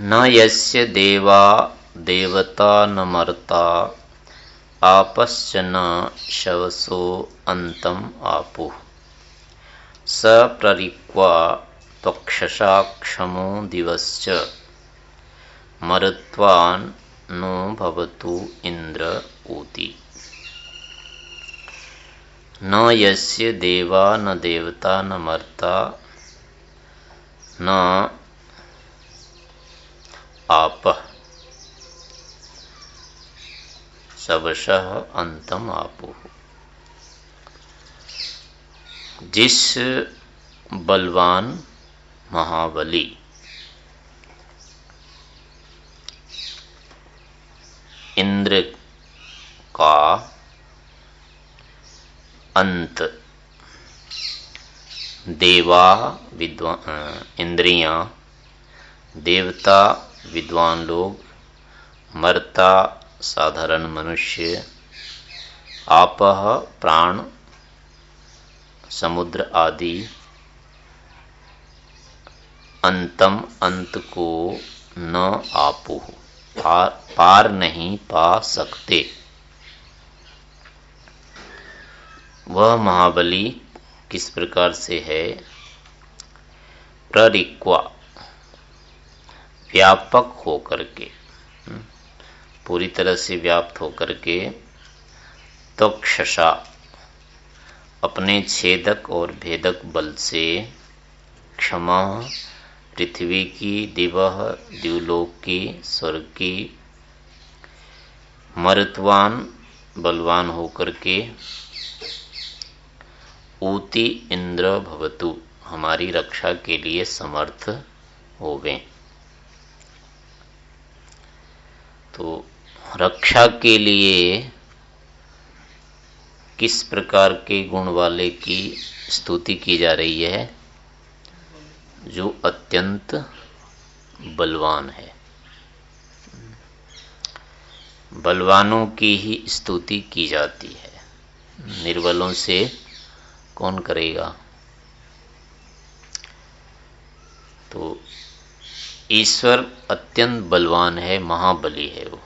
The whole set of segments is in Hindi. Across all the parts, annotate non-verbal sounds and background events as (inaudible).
न यस्य देवा देवता न मर्ता आपश्च न शवसो अंतम आपु स प्ररिक्वा त्वक्षसा क्षमो दिवश्च मरुत्वान् नो भवतु इंद्र ऊति न यस्य देवा न देवता न मर्ता, न आप। सबश अंतम आपो। जिस बलवान महाबली, इंद्र का अंत। देवा विद्वान इंद्रियाँ देवता विद्वान लोग मरता साधारण मनुष्य आपह प्राण समुद्र आदि। अंतम अंत को न आपू पार, पार नहीं पा सकते। वह महाबली किस प्रकार से है? प्ररिक्वा। व्यापक होकर के। हम्म, पूरी तरह से व्याप्त होकर के तो अपने छेदक और भेदक बल से क्षमा पृथ्वी की दिवह द्यूलोक की स्वर्ग की मरुत्वान बलवान होकर के ऊति इंद्र भवतु। हमारी रक्षा के लिए समर्थ हो गए। तो रक्षा के लिए किस प्रकार के गुण वाले की स्तुति की जा रही है? जो अत्यंत बलवान है। बलवानों की ही स्तुति की जाती है। निर्बलों से कौन करेगा? तो ईश्वर अत्यंत बलवान है, महाबली है वो।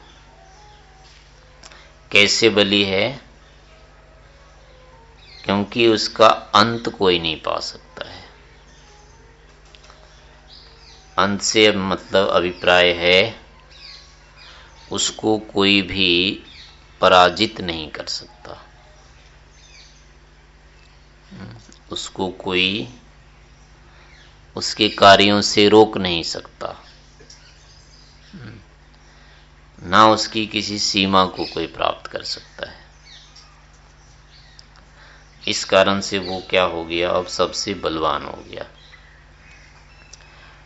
कैसे बली है? क्योंकि उसका अंत कोई नहीं पा सकता है। अंत से मतलब अभिप्राय है, उसको कोई भी पराजित नहीं कर सकता। उसको कोई उसके कार्यों से रोक नहीं सकता। ना उसकी किसी सीमा को कोई प्राप्त कर सकता है। इस कारण से वो क्या हो गया? अब सबसे बलवान हो गया।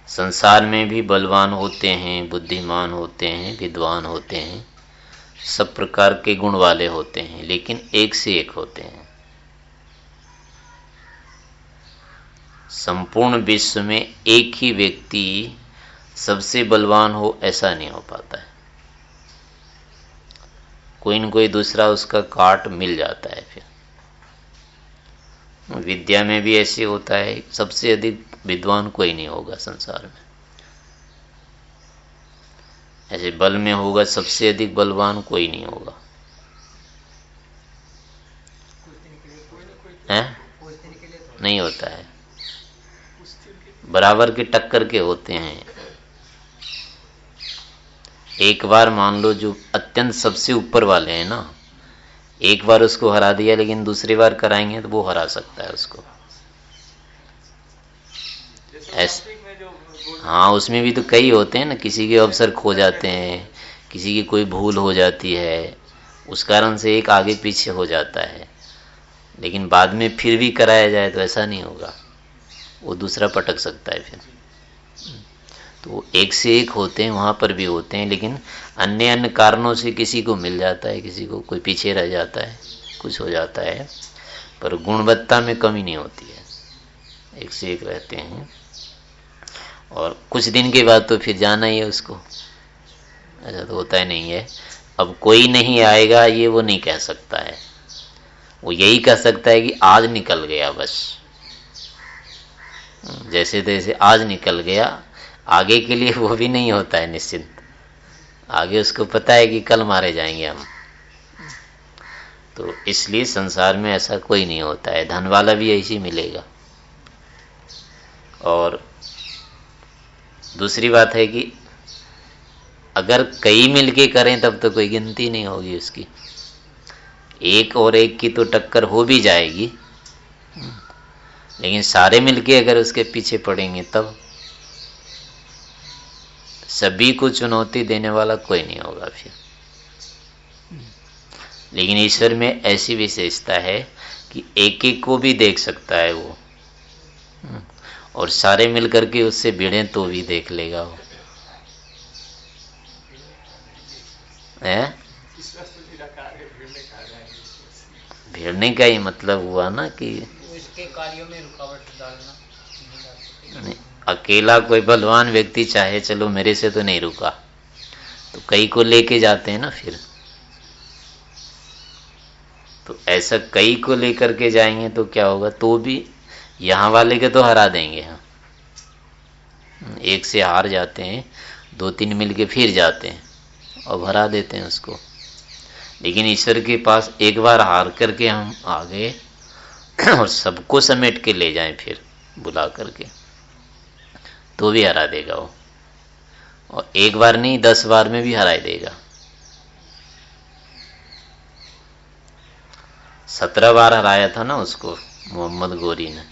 संसार में भी बलवान होते हैं, बुद्धिमान होते हैं, विद्वान होते हैं, सब प्रकार के गुण वाले होते हैं, लेकिन एक से एक होते हैं। संपूर्ण विश्व में एक ही व्यक्ति सबसे बलवान हो ऐसा नहीं हो पाता है। कोई न कोई दूसरा उसका काट मिल जाता है फिर। विद्या में भी ऐसे होता है सबसे अधिक विद्वान कोई नहीं होगा संसार में। ऐसे बल में होगा सबसे अधिक बलवान कोई नहीं होगा। है। नहीं होता है। बराबर के टक्कर के होते हैं। एक बार मान लो जो अत्यंत सबसे ऊपर वाले हैं ना, एक बार उसको हरा दिया लेकिन दूसरी बार कराएँगे तो वो हरा सकता है उसको। ऐसे हाँ उसमें भी तो कई होते हैं ना, किसी के अवसर खो जाते हैं, किसी की कोई भूल हो जाती है, उस कारण से एक आगे पीछे हो जाता है। लेकिन बाद में फिर भी कराया जाए तो ऐसा नहीं होगा। वो दूसरा पटक सकता है फिर। तो एक से एक होते हैं, वहाँ पर भी होते हैं, लेकिन अन्य अन्य कारणों से किसी को मिल जाता है, किसी को कोई पीछे रह जाता है, कुछ हो जाता है, पर गुणवत्ता में कमी नहीं होती है। एक से एक रहते हैं। और कुछ दिन के बाद तो फिर जाना ही है उसको। ऐसा तो होता ही नहीं है। अब कोई नहीं आएगा, ये वो नहीं कह सकता है। वो यही कह सकता है कि आज निकल गया बस। जैसे तैसे आज निकल गया, आगे के लिए वो भी नहीं होता है निश्चिंत। आगे उसको पता है कि कल मारे जाएँगे हम। तो इसलिए संसार में ऐसा कोई नहीं होता है। धन वाला भी ऐसी मिलेगा। और दूसरी बात है कि अगर कई मिलके करें, तब तो कोई गिनती नहीं होगी उसकी। एक और एक की तो टक्कर हो भी जाएगी। लेकिन सारे मिलके अगर उसके पीछे पड़ेंगे तब सभी को चुनौती देने वाला कोई नहीं होगा फिर। लेकिन ईश्वर में ऐसी विशेषता है कि एक एक को भी देख सकता है वो। और सारे मिलकर के उससे भिड़े तो भी देख लेगा वो। है। भिड़ने का ही मतलब हुआ ना कि कार्यों में रुकावट डालना अकेला कोई बलवान व्यक्ति चाहे, चलो मेरे से तो नहीं रुका। तो कई को लेके जाते हैं ना फिर। तो ऐसा कई को लेकर के जाएँगे तो क्या होगा? तो भी यहाँ वाले के तो हरा देंगे हम। एक से हार जाते हैं, दो तीन मिल के फिर जाते हैं और हरा देते हैं उसको। लेकिन ईश्वर के पास एक बार हार करके हम आ गए (clears throat) और सबको समेट के ले जाएँ फिर बुला करके। तो भी हरा देगा वो। और एक बार नहीं, दस बार में भी हरा देगा। सत्रह बार हराया था ना उसको, मोहम्मद गोरी ने।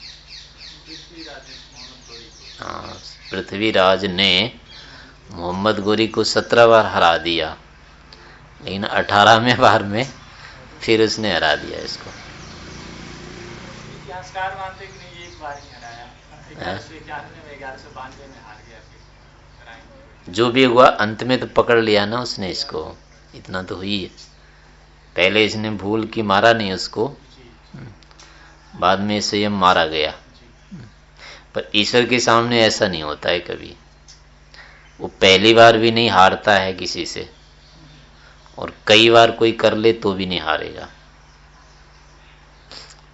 हाँ पृथ्वीराज ने मोहम्मद गोरी को सत्रह बार हरा दिया। लेकिन अठारहवें बार में फिर उसने हरा दिया इसको। इतिहासकार मानते कि नहीं एक बार ही। हराया में हार गया जो भी हुआ अंत में तो पकड़ लिया ना उसने इसको। इतना तो हुई है। पहले इसने भूल की मारा नहीं उसको। बाद में स्वयं मारा गया। पर ईश्वर के सामने ऐसा नहीं होता है कभी। वो पहली बार भी नहीं हारता है किसी से। और कई बार कोई कर ले तो भी नहीं हारेगा।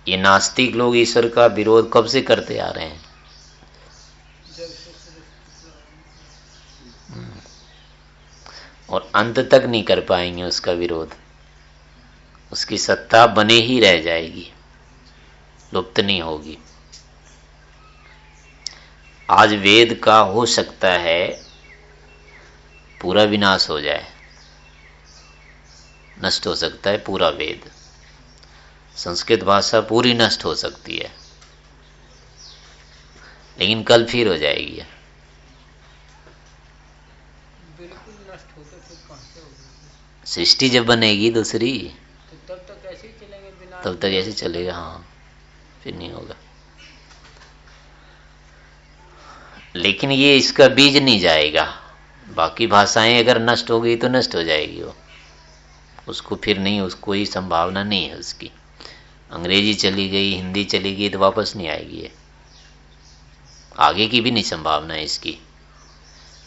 ये नास्तिक लोग ईश्वर का विरोध कब से करते आ रहे हैं? हम्म। और अंत तक नहीं कर पाएँगे उसका विरोध। उसकी सत्ता बने ही रह जाएगी। लुप्त नहीं होगी। आज वेद का हो सकता है पूरा विनाश हो जाए। नष्ट हो सकता है पूरा वेद। संस्कृत भाषा पूरी नष्ट हो सकती है। लेकिन कल फिर हो जाएगी सृष्टि जब बनेगी दूसरी तो तब तक ऐसे चलेंगे बिना तब तक ऐसे चलेगा हाँ। फिर नहीं होगा। लेकिन ये इसका बीज नहीं जाएगा। बाकी भाषाएँ अगर नष्ट हो गई तो नष्ट हो जाएगी वो। उसको फिर नहीं उस कोई संभावना नहीं है उसकी। अंग्रेज़ी चली गई हिंदी चली गई तो वापस नहीं आएगी ये। आगे की भी नहीं संभावना है इसकी।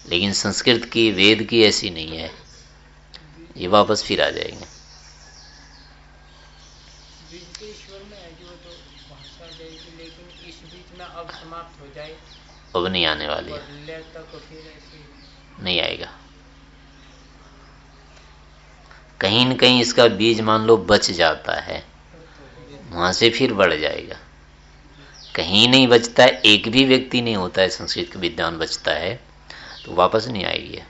लेकिन संस्कृत की वेद की ऐसी नहीं है। ये वापस फिर आ जाएँगे। अब नहीं आने वाली है। नहीं आएगा। कहीं न कहीं इसका बीज मान लो बच जाता है। वहाँ से फिर बढ़ जाएगा। कहीं नहीं बचता है, एक भी व्यक्ति नहीं होता है, संस्कृत का विद्वान बचता है तो वापस नहीं आएगी।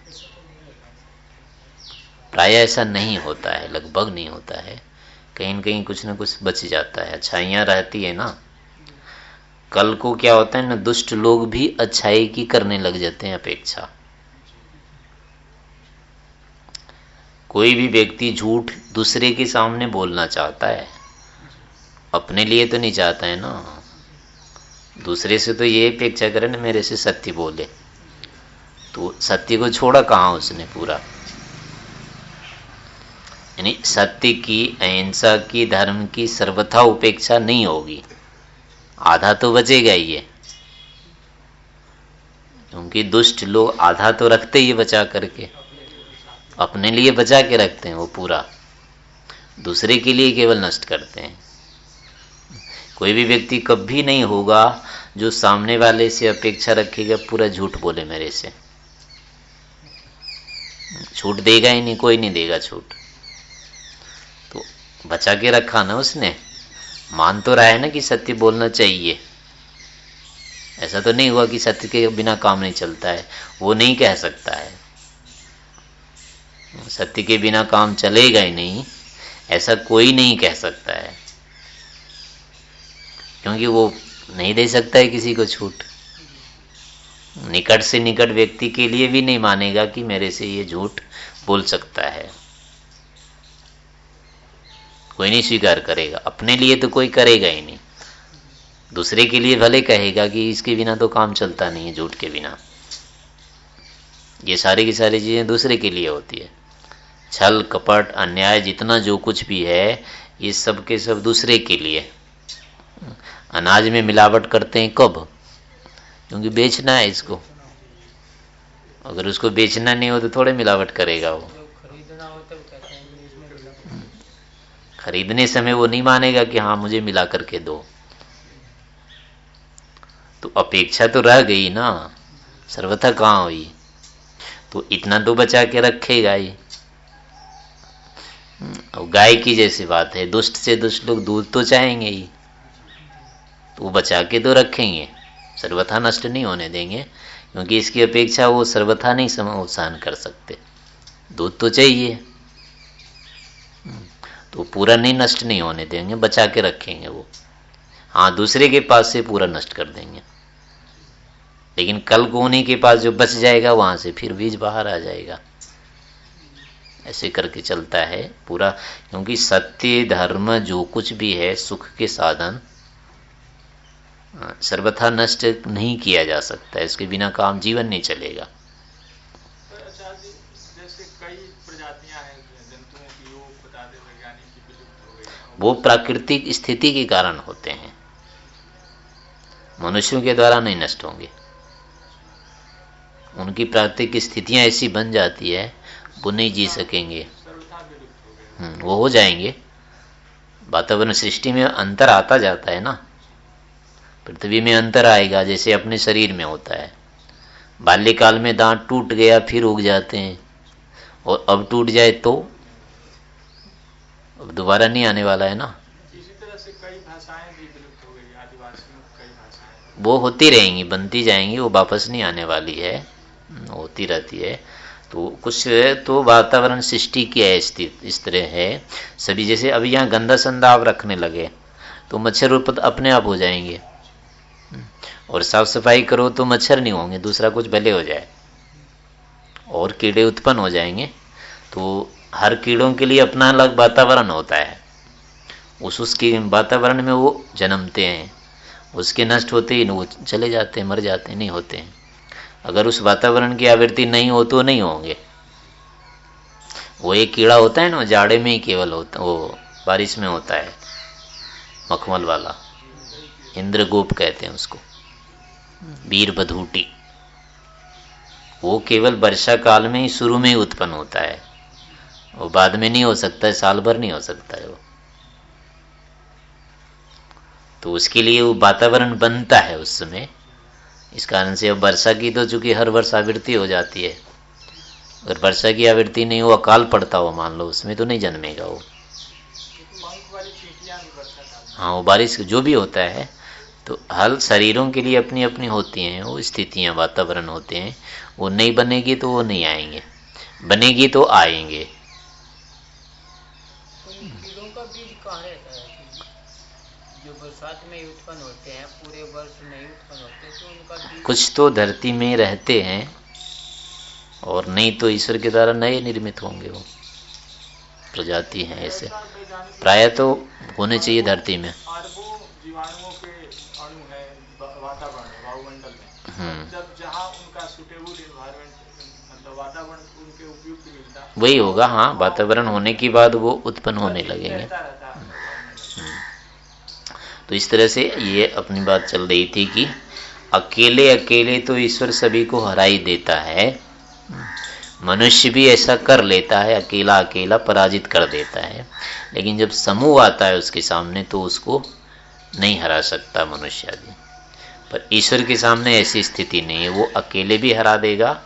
प्राय ऐसा नहीं होता है, लगभग नहीं होता है। कहीं न कहीं कुछ ना कुछ बच जाता है, अच्छाइयाँ रहती है ना। कल को क्या होता है ना, दुष्ट लोग भी अच्छाई की करने लग जाते हैं अपेक्षा। कोई भी व्यक्ति झूठ दूसरे के सामने बोलना चाहता है अपने लिए तो नहीं चाहता है ना। दूसरे से तो ये अपेक्षा करे ना, मेरे से सत्य बोले। तो सत्य को छोड़ा कहा उसने पूरा? यानी सत्य की, अहिंसा की, धर्म की सर्वथा उपेक्षा नहीं होगी। आधा तो बचेगा ही क्योंकि दुष्ट लोग आधा तो रखते ही बचा करके, अपने लिए बचा के रखते हैं वो पूरा। दूसरे के लिए केवल नष्ट करते हैं। कोई भी व्यक्ति कभी नहीं होगा जो सामने वाले से अपेक्षा रखेगा, पूरा झूठ बोले मेरे से। छूट देगा ही नहीं, कोई नहीं देगा छूट तो बचा के रखा ना उसने। मान तो रहा है ना कि सत्य बोलना चाहिए। ऐसा तो नहीं हुआ कि सत्य के बिना काम नहीं चलता है। वो नहीं कह सकता है। सत्य के बिना काम चलेगा ही नहीं। ऐसा कोई नहीं कह सकता है। क्योंकि वो नहीं दे सकता है किसी को छूट। निकट से निकट व्यक्ति के लिए भी नहीं मानेगा कि मेरे से ये झूठ बोल सकता है। कोई नहीं स्वीकार करेगा। अपने लिए तो कोई करेगा ही नहीं। दूसरे के लिए भले कहेगा कि इसके बिना तो काम चलता नहीं है, झूठ के बिना। ये सारी की सारी चीज़ें दूसरे के लिए होती है। छल, कपट, अन्याय, जितना जो कुछ भी है, ये सब के सब दूसरे के लिए। अनाज में मिलावट करते हैं कब? क्योंकि बेचना है इसको। अगर उसको बेचना नहीं हो तो थोड़े मिलावट करेगा वो। खरीदने समय वो नहीं मानेगा कि हाँ मुझे मिला करके दो। तो अपेक्षा तो रह गई ना। सर्वथा कहाँ हुई? तो इतना तो बचा के रखेगा ही गाय की जैसी बात है। दुष्ट से दुष्ट लोग दूध तो चाहेंगे ही। तो वो बचा के तो रखेंगे सर्वथा नष्ट नहीं होने देंगे, क्योंकि इसकी अपेक्षा वो सर्वथा नहीं सहन कर सकते। दूध तो चाहिए। तो पूरा नहीं नष्ट नहीं होने देंगे, बचा के रखेंगे वो। हाँ दूसरे के पास से पूरा नष्ट कर देंगे। लेकिन कल को उन्हीं के पास जो बच जाएगा, वहाँ से फिर बीज बाहर आ जाएगा। ऐसे करके चलता है पूरा, क्योंकि सत्य, धर्म, जो कुछ भी है, सुख के साधन सर्वथा नष्ट नहीं किया जा सकता इसके बिना काम जीवन नहीं चलेगा। वो प्राकृतिक स्थिति के कारण होते हैं। मनुष्यों के द्वारा नहीं नष्ट होंगे। उनकी प्राकृतिक स्थितियाँ ऐसी बन जाती है वो नहीं जी सकेंगे। हम्म, वो हो जाएँगे। वातावरण सृष्टि में अंतर आता जाता है ना। पृथ्वी में अंतर आएगा जैसे अपने शरीर में होता है। बाल्यकाल में दांत टूट गया फिर उग जाते हैं। और अब टूट जाए तो? अब दोबारा नहीं आने वाला है ना? वो होती रहेंगी बनती जाएँगी वो वापस नहीं आने वाली है। होती रहती है। तो कुछ तो वातावरण सृष्टि की है इस तरह है। सभी जैसे अभी यहाँ गंदा संदा आप रखने लगे तो मच्छर अपने आप हो जाएँगे। और साफ़ सफ़ाई करो तो मच्छर नहीं होंगे, दूसरा कुछ भले हो जाए। और कीड़े उत्पन्न हो जाएँगे तो हर कीड़ों के लिए अपना अलग वातावरण होता है। उस उसके वातावरण में वो जन्मते हैं, उसके नष्ट होते ही वो चले जाते हैं, मर जाते हैं, नहीं होते हैं। अगर उस वातावरण की आवृत्ति नहीं हो तो नहीं होंगे। वो एक कीड़ा होता है ना जाड़े में ही केवल होता, वो बारिश में होता है, मखमल वाला। इंद्रगोप कहते हैं उसको। वीर बधूटी वो केवल वर्षा काल में ही शुरू में ही उत्पन्न होता है। वो बाद में नहीं हो सकता है, साल भर नहीं हो सकता है वो। तो उसके लिए वो वातावरण बनता है उस समय। इस कारण से अब वर्षा की तो चूँकि हर वर्ष आवृत्ति हो जाती है। अगर वर्षा की आवृत्ति नहीं हो अकाल पड़ता हो मान लो, उसमें तो नहीं जन्मेगा वो। हाँ वो बारिश जो भी होता है तो हर शरीरों के लिए अपनी अपनी होती हैं वो स्थितियाँ वातावरण होते हैं वो नहीं बनेगी तो वो नहीं आएँगे। बनेगी तो आएँगे। कुछ तो धरती में रहते हैं और नहीं तो ईश्वर के द्वारा नए निर्मित होंगे वो। प्रजाति हैं ऐसे। प्राय तो होने चाहिए धरती में। वही होगा हाँ वातावरण होने के बाद वो उत्पन्न होने लगेंगे। तो इस तरह से ये अपनी बात चल रही थी कि अकेले अकेले तो ईश्वर सभी को हरा ही देता है। मनुष्य भी ऐसा कर लेता है, अकेला अकेला पराजित कर देता है। लेकिन जब समूह आता है उसके सामने तो उसको नहीं हरा सकता मनुष्य आदि। पर ईश्वर के सामने ऐसी स्थिति नहीं है, वो अकेले भी हरा देगा,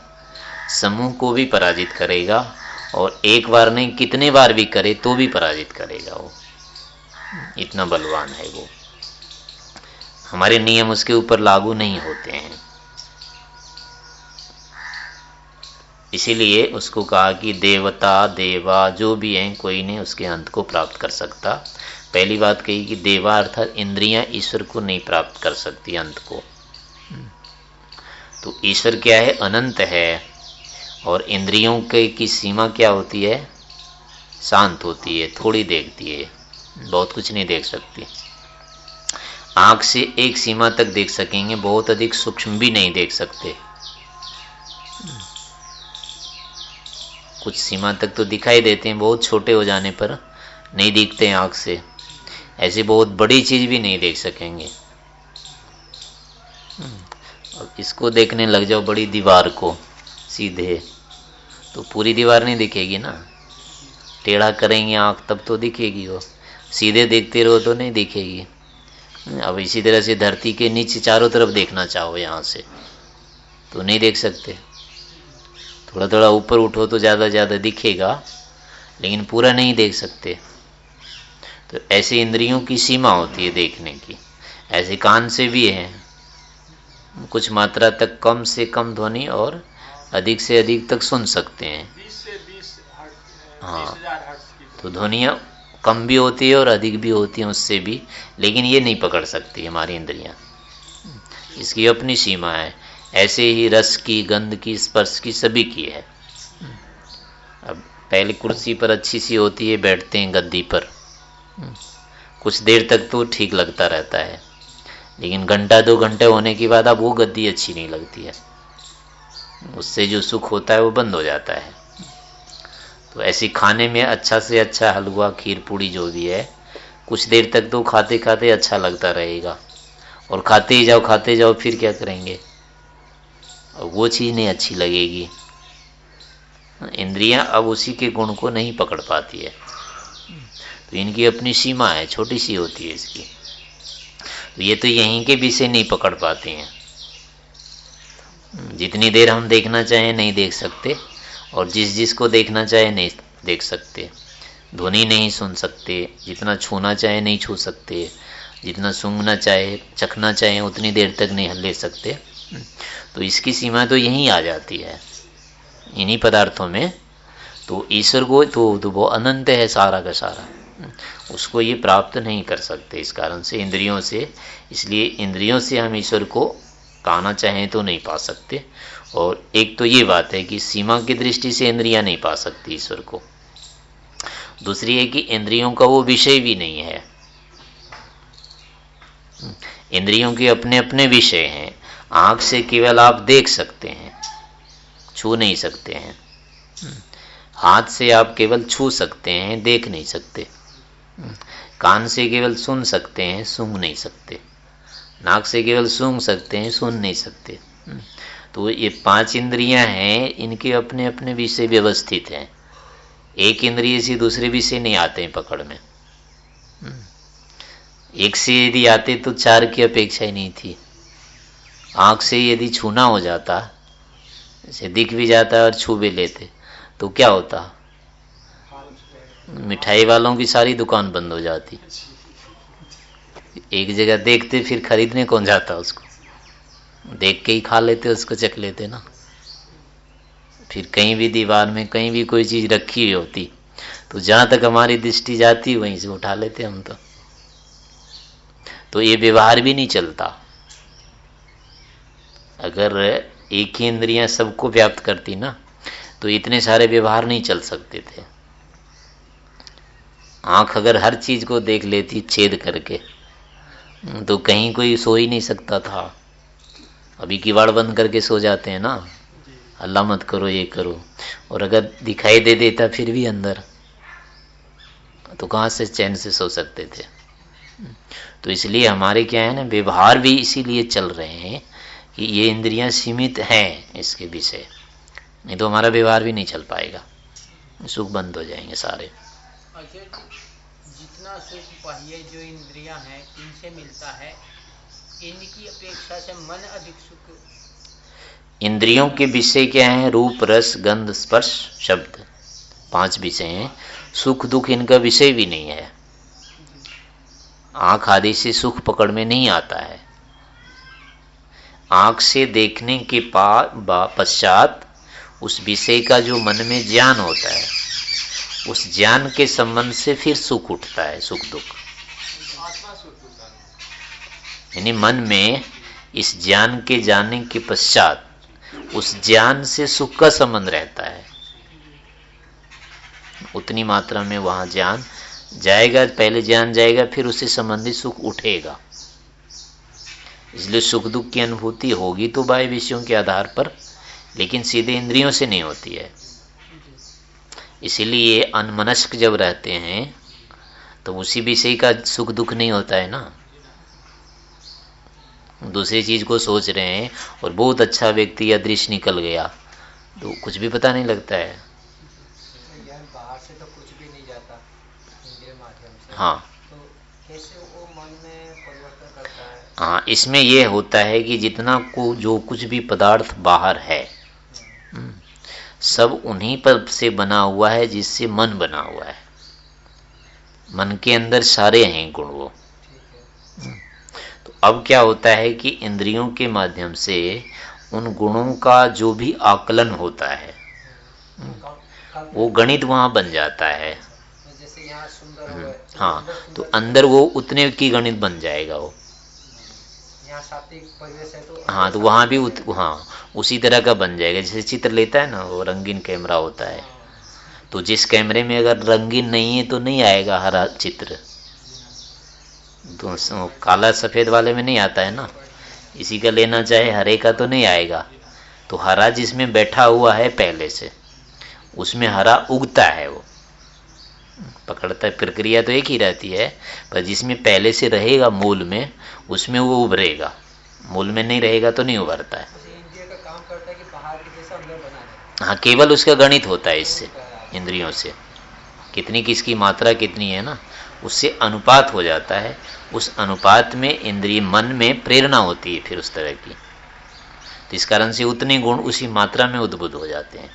समूह को भी पराजित करेगा और एक बार नहीं, कितने बार भी करे तो भी पराजित करेगा वो। इतना बलवान है वो। हमारे नियम उसके ऊपर लागू नहीं होते हैं। इसीलिए उसको कहा कि देवता, देवा, जो भी हैं, कोई नहीं उसके अंत को प्राप्त कर सकता। पहली बात कही कि देवा अर्थात इंद्रियाँ ईश्वर को नहीं प्राप्त कर सकती अंत को। तो ईश्वर क्या है? अनंत है। और इंद्रियों के की सीमा क्या होती है? शांत होती है, थोड़ी देखती है। बहुत कुछ नहीं देख सकती। आँख से एक सीमा तक देख सकेंगे, बहुत अधिक सूक्ष्म भी नहीं देख सकते। कुछ सीमा तक तो दिखाई देते हैं, बहुत छोटे हो जाने पर नहीं दिखते हैं आँख से। ऐसी बहुत बड़ी चीज़ भी नहीं देख सकेंगे। अब इसको देखने लग जाओ बड़ी दीवार को, सीधे। तो पूरी दीवार नहीं दिखेगी ना? टेढ़ा करेंगे आँख, तब तो दिखेगी वो। सीधे देखते रहो तो नहीं दिखेगी। अब इसी तरह से धरती के नीचे चारों तरफ़ देखना चाहो यहाँ से। तो नहीं देख सकते। थोड़ा थोड़ा ऊपर उठो तो ज़्यादा ज़्यादा दिखेगा, लेकिन पूरा नहीं देख सकते। तो ऐसे इंद्रियों की सीमा होती है देखने की। ऐसे कान से भी है। कुछ मात्रा तक कम से कम ध्वनि और अधिक से अधिक तक सुन सकते हैं। हाँ। तो ध्वनिया कम भी होती है और अधिक भी होती है उससे भी लेकिन ये नहीं पकड़ सकती हमारी इंद्रियाँ। इसकी अपनी सीमा है। ऐसे ही रस की गंध की स्पर्श की सभी की है। अब पहले कुर्सी पर अच्छी सी होती है बैठते हैं गद्दी पर। कुछ देर तक तो ठीक लगता रहता है। लेकिन घंटा दो घंटे होने के बाद अब वो गद्दी अच्छी नहीं लगती है। उससे जो सुख होता है वो बंद हो जाता है। तो ऐसी खाने में अच्छा से अच्छा हलवा, खीर, पूड़ी जो भी है, कुछ देर तक तो खाते खाते अच्छा लगता रहेगा। और खाते ही जाओ, खाते जाओ, फिर क्या करेंगे? और वो चीज़ नहीं अच्छी लगेगी। इंद्रियाँ अब उसी के गुण को नहीं पकड़ पाती है। तो इनकी अपनी सीमा है, छोटी सी होती है इसकी। तो ये तो यहीं के विषय नहीं पकड़ पाते हैं। जितनी देर हम देखना चाहें नहीं देख सकते। और जिस जिस को देखना चाहे नहीं देख सकते। ध्वनि नहीं सुन सकते। जितना छूना चाहे नहीं छू सकते। जितना सूंघना चाहे चखना चाहे उतनी देर तक नहीं ले सकते। तो इसकी सीमा तो यहीं आ जाती है इन्हीं पदार्थों में। तो ईश्वर को तो, तो वो अनंत है सारा का सारा। उसको ये प्राप्त नहीं कर सकते इस कारण से इंद्रियों से। इसलिए इंद्रियों से हम ईश्वर को पाना चाहें तो नहीं पा सकते। और एक तो ये बात है कि सीमा की दृष्टि से इंद्रियाँ नहीं पा सकती ईश्वर को। दूसरी है कि इंद्रियों का वो विषय भी नहीं है। इंद्रियों के अपने अपने विषय हैं। आँख से केवल आप देख सकते हैं, छू नहीं सकते हैं। हाथ से आप केवल छू सकते हैं, देख नहीं सकते। कान से केवल सुन सकते हैं, सूंघ नहीं सकते। नाक से केवल सूंघ सकते हैं सुन नहीं सकते। तो ये पाँच इंद्रियाँ हैं, इनके अपने अपने विषय व्यवस्थित हैं। एक इंद्रिय से दूसरे विषय नहीं आते हैं पकड़ में। एक से यदि आते तो चार की अपेक्षा ही नहीं थी। आँख से यदि छूना हो जाता, जैसे दिख भी जाता और छू भी लेते तो क्या होता? मिठाई वालों की सारी दुकान बंद हो जाती। एक जगह देखते, फिर खरीदने कौन जाता उसको? देख के ही खा लेते, उसको चख लेते ना। फिर कहीं भी दीवार में कहीं भी कोई चीज़ रखी हुई होती तो जहाँ तक हमारी दृष्टि जाती, वहीं से उठा लेते हम तो। तो ये व्यवहार भी नहीं चलता। अगर एक ही इंद्रियाँ सबको व्याप्त करती ना तो इतने सारे व्यवहार नहीं चल सकते थे। आँख अगर हर चीज़ को देख लेती, छेद करके तो कहीं कोई सो ही नहीं सकता था। अभी किवाड़ बंद करके सो जाते हैं ना। अल्लाह मत करो, ये करो। और अगर दिखाई दे देता फिर भी अंदर। तो कहाँ से चैन से सो सकते थे? तो इसलिए हमारे क्या है ना, व्यवहार भी इसीलिए चल रहे हैं कि ये इंद्रियाँ सीमित हैं इसके विषय। नहीं तो हमारा व्यवहार भी नहीं चल पाएगा। सुख बंद हो जाएँगे सारे। जितना सुख बाह्य जो इंद्रियाँ हैं इनसे मिलता है। इनकी अपेक्षा से मन अधिक सुख। इंद्रियों के विषय क्या है? रूप, रस, गंध, स्पर्श, शब्द। पाँच विषय हैं। सुख, दुख इनका विषय भी नहीं है। आँख आदि से सुख पकड़ में नहीं आता है। आँख से देखने के पश्चात उस विषय का जो मन में ज्ञान होता है, उस ज्ञान के संबंध से फिर सुख उठता है, सुख दुख। यानी मन में इस ज्ञान के जाने के पश्चात उस ज्ञान से सुख का संबंध रहता है। उतनी मात्रा में वहाँ ज्ञान जाएगा, पहले ज्ञान जाएगा, फिर उससे संबंधित सुख उठेगा। इसलिए सुख दुख की अनुभूति होगी तो बाह्य विषयों के आधार पर, लेकिन सीधे इंद्रियों से नहीं होती है। इसीलिए अनमनस्क जब रहते हैं तो उसी विषय का सुख दुख नहीं होता है ना? दूसरी चीज़ को सोच रहे हैं और बहुत अच्छा व्यक्ति या दृश्य निकल गया तो कुछ भी पता नहीं लगता है। बाहर से तो कुछ भी नहीं जाता हाँ। तो है? हाँ इसमें यह होता है कि जितना को जो कुछ भी पदार्थ बाहर है हम्म, सब उन्हीं पर से बना हुआ है जिससे मन बना हुआ है। मन के अंदर सारे हैं गुण वो। तो अब क्या होता है कि इंद्रियों के माध्यम से उन गुणों का जो भी आकलन होता है वो गणित वहाँ बन जाता है। हम्म, हाँ तो अंदर वो उतने की गणित बन जाएगा वो। तो हाँ तो वहाँ भी उत, हाँ उसी तरह का बन जाएगा। जैसे चित्र लेता है ना वो रंगीन कैमरा होता है। तो जिस कैमरे में अगर रंगीन नहीं है तो नहीं आएगा हरा चित्र। तो काला सफ़ेद वाले में नहीं आता है ना? इसी का लेना चाहे हरे का तो नहीं आएगा। तो हरा जिसमें बैठा हुआ है पहले से उसमें हरा उगता है वो। पकड़ता है प्रक्रिया तो एक ही रहती है पर जिसमें पहले से रहेगा मूल में उसमें वो उभरेगा। मूल में नहीं रहेगा तो नहीं उभरता है। हाँ केवल उसका गणित होता है इससे इंद्रियों से। कितनी किसकी मात्रा कितनी है ना? उससे अनुपात हो जाता है। उस अनुपात में इंद्रिय मन में प्रेरणा होती है फिर उस तरह की। तो इस कारण से उतने गुण उसी मात्रा में उद्भुत हो जाते हैं।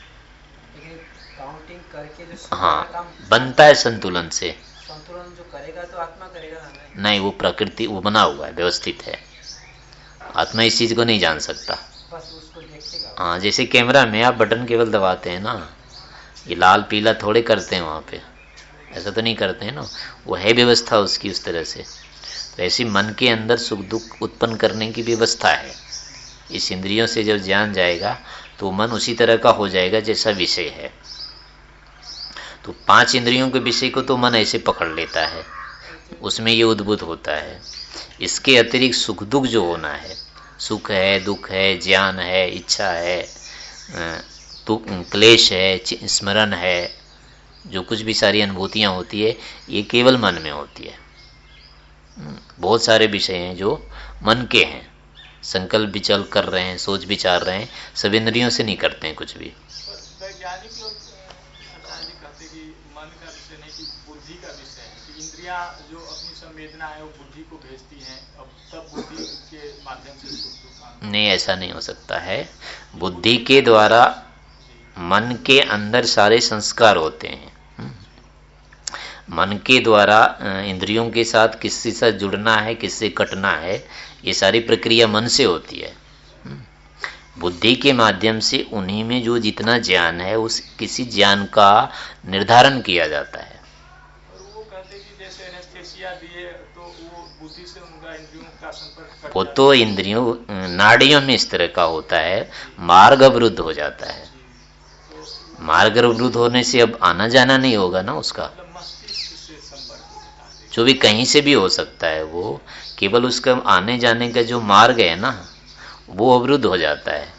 हाँ बनता है संतुलन से। संतुलन जो करेगा तो आत्मा करेगा नहीं वो प्रकृति वो बना हुआ है व्यवस्थित है। आत्मा इस चीज़ को नहीं जान सकता। हाँ जैसे कैमरा में आप बटन केवल दबाते हैं ना ये लाल पीला थोड़े करते हैं वहाँ पे। ऐसा तो नहीं करते हैं ना। वो है व्यवस्था उसकी उस तरह से। तो ऐसी मन के अंदर सुख दुख उत्पन्न करने की व्यवस्था है। इस इंद्रियों से जब ज्ञान जाएगा तो मन उसी तरह का हो जाएगा जैसा विषय है। तो पाँच इंद्रियों के विषय को तो मन ऐसे पकड़ लेता है। उसमें ये उद्भुत होता है। इसके अतिरिक्त सुख दुख जो होना है, सुख है, दुख है, ज्ञान है, इच्छा है तो क्लेश है स्मरण है जो कुछ भी सारी अनुभूतियाँ होती है, ये केवल मन में होती है। बहुत सारे विषय हैं जो मन के हैं। संकल्प विचल कर रहे हैं, सोच विचार रहे हैं, सब इंद्रियों से नहीं करते हैं कुछ भी। नहीं, ऐसा नहीं हो सकता है। बुद्धि के द्वारा मन के अंदर सारे संस्कार होते हैं। हम्म। मन के द्वारा इंद्रियों के साथ किससे साथ जुड़ना है किससे कटना है ये सारी प्रक्रिया मन से होती है। हम्म। बुद्धि के माध्यम से उन्हीं में जो जितना ज्ञान है उस किसी ज्ञान का निर्धारण किया जाता है। वो तो इंद्रियों नाड़ियों में इस तरह का होता है मार्ग अवरुद्ध हो जाता है। मार्ग अवरुद्ध होने से अब आना जाना नहीं होगा ना उसका। जो भी कहीं से भी हो सकता है वो केवल उसका आने जाने का जो मार्ग है ना वो अवरुद्ध हो जाता है।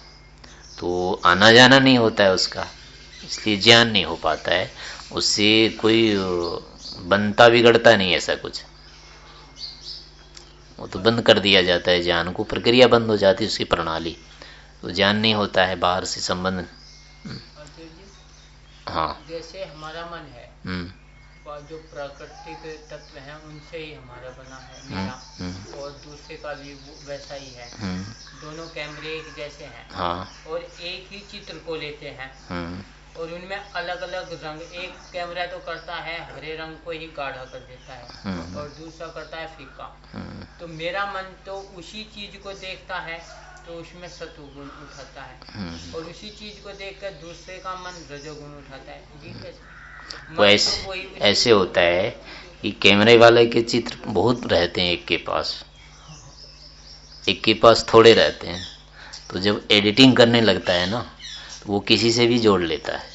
तो आना जाना नहीं होता है उसका इसलिए ज्ञान नहीं हो पाता है। उससे कोई बनता बिगड़ता नहीं ऐसा कुछ। वो तो बंद कर दिया जाता है ज्ञान को प्रक्रिया बंद हो जाती है उसकी प्रणाली। तो ज्ञान नहीं होता है बाहर से संबंध। हाँ। जैसे हमारा मन है हम्म। का जो प्राकृतिक तत्व है उनसे ही हमारा बना है हम्म, मेरा हम्म, और दूसरे का भी वैसा ही है। हम्म, दोनों कैमरे एक जैसे हैं। हाँ। और एक ही चित्र को लेते हैं। और उनमें अलग अलग रंग एक कैमरा तो करता है हरे रंग को ही गाढ़ा कर देता है। और दूसरा करता है फीका। तो मेरा मन तो उसी चीज़ को देखता है तो उसमें सतुगुण उठाता है। और उसी चीज़ को देखकर दूसरे का मन रजोगुण उठाता है। कैसे मन वो ऐसे ऐसे होता है कि कैमरे वाले के चित्र बहुत रहते हैं एक के पास। एक के पास थोड़े रहते हैं। तो जब एडिटिंग करने लगता है ना तो वो किसी से भी जोड़ लेता है।